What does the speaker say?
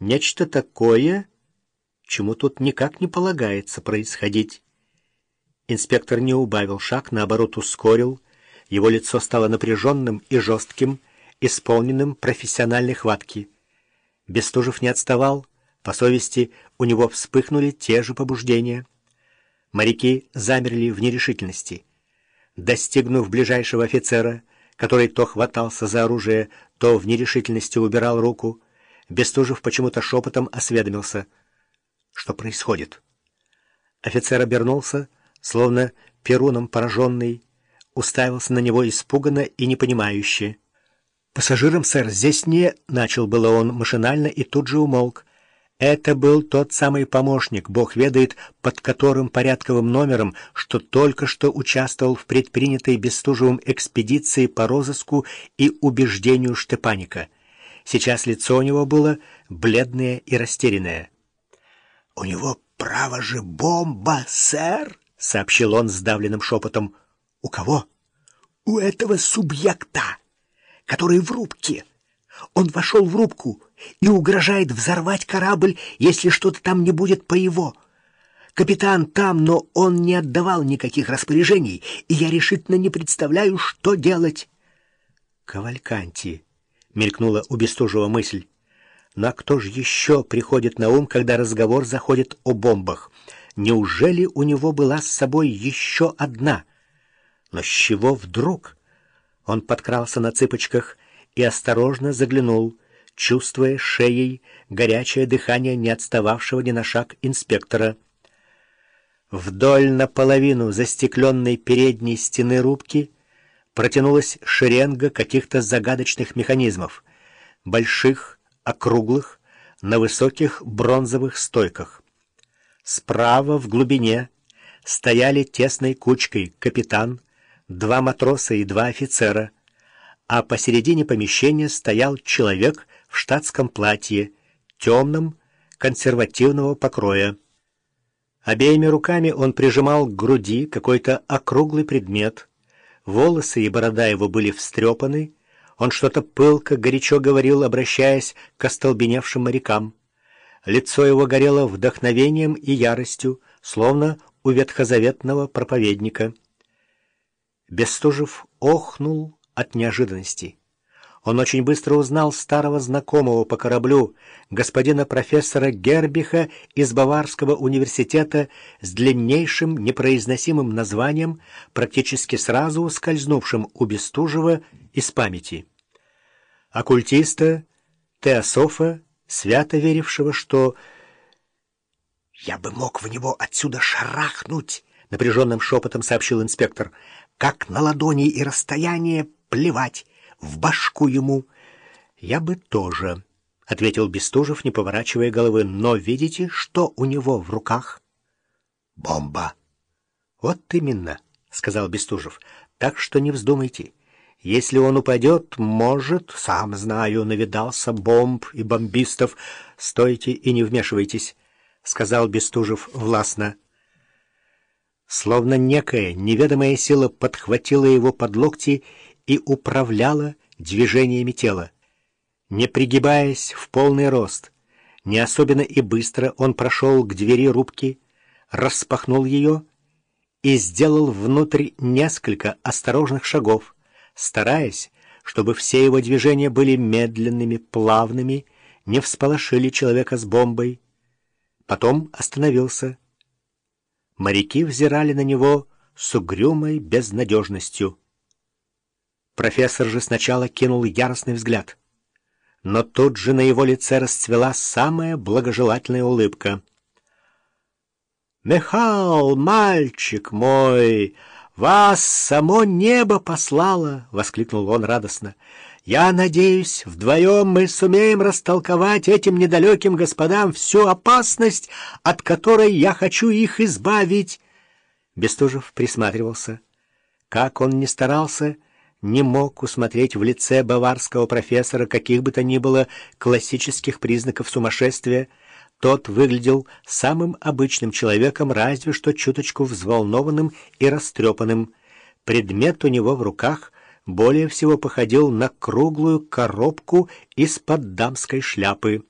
нечто такое, чему тут никак не полагается происходить. Инспектор не убавил шаг, наоборот ускорил. Его лицо стало напряженным и жестким, исполненным профессиональной хватки. Бестужев не отставал, по совести у него вспыхнули те же побуждения. Моряки замерли в нерешительности. Достигнув ближайшего офицера, который то хватался за оружие, то в нерешительности убирал руку, Бестужев почему-то шепотом осведомился. Что происходит? Офицер обернулся, словно перуном пораженный, уставился на него испуганно и непонимающе. «Пассажирам, сэр, здесь не...» — начал было он машинально и тут же умолк. Это был тот самый помощник, бог ведает, под которым порядковым номером, что только что участвовал в предпринятой Бестужевым экспедиции по розыску и убеждению Штепаника. Сейчас лицо у него было бледное и растерянное. — У него, право же, бомба, сэр! — сообщил он сдавленным шепотом. — У кого? — У этого субъекта, который в рубке. Он вошел в рубку и угрожает взорвать корабль, если что-то там не будет по его. Капитан там, но он не отдавал никаких распоряжений, и я решительно не представляю, что делать. Кавальканти, мелькнула у мысль. Но кто же еще приходит на ум, когда разговор заходит о бомбах? Неужели у него была с собой еще одна? Но с чего вдруг? Он подкрался на цыпочках и осторожно заглянул, чувствуя шеей горячее дыхание не отстававшего ни на шаг инспектора. Вдоль наполовину застекленной передней стены рубки протянулась шеренга каких-то загадочных механизмов, больших, округлых, на высоких бронзовых стойках. Справа в глубине стояли тесной кучкой капитан, два матроса и два офицера — а посередине помещения стоял человек в штатском платье, темном, консервативного покроя. Обеими руками он прижимал к груди какой-то округлый предмет. Волосы и борода его были встрепаны. Он что-то пылко, горячо говорил, обращаясь к остолбеневшим морякам. Лицо его горело вдохновением и яростью, словно у ветхозаветного проповедника. Бестужев охнул, от неожиданности. Он очень быстро узнал старого знакомого по кораблю, господина профессора Гербиха из Баварского университета с длиннейшим непроизносимым названием, практически сразу ускользнувшим у Бестужева из памяти. Оккультиста, теософа, свято верившего, что «Я бы мог в него отсюда шарахнуть», — напряженным шепотом сообщил инспектор, «как на ладони и расстояние плевать, в башку ему. Я бы тоже, — ответил Бестужев, не поворачивая головы. Но видите, что у него в руках? Бомба. Вот именно, — сказал Бестужев. Так что не вздумайте. Если он упадет, может, сам знаю, навидался бомб и бомбистов. Стойте и не вмешивайтесь, — сказал Бестужев властно. Словно некая неведомая сила подхватила его под локти и управляла движениями тела. Не пригибаясь в полный рост, не особенно и быстро он прошел к двери рубки, распахнул ее и сделал внутрь несколько осторожных шагов, стараясь, чтобы все его движения были медленными, плавными, не всполошили человека с бомбой. Потом остановился. Моряки взирали на него с угрюмой безнадежностью. Профессор же сначала кинул яростный взгляд. Но тут же на его лице расцвела самая благожелательная улыбка. «Михал, мальчик мой, вас само небо послало!» — воскликнул он радостно. «Я надеюсь, вдвоем мы сумеем растолковать этим недалеким господам всю опасность, от которой я хочу их избавить!» Бестужев присматривался. Как он ни старался, — не мог усмотреть в лице баварского профессора каких бы то ни было классических признаков сумасшествия. Тот выглядел самым обычным человеком, разве что чуточку взволнованным и растрепанным. Предмет у него в руках более всего походил на круглую коробку из-под дамской шляпы.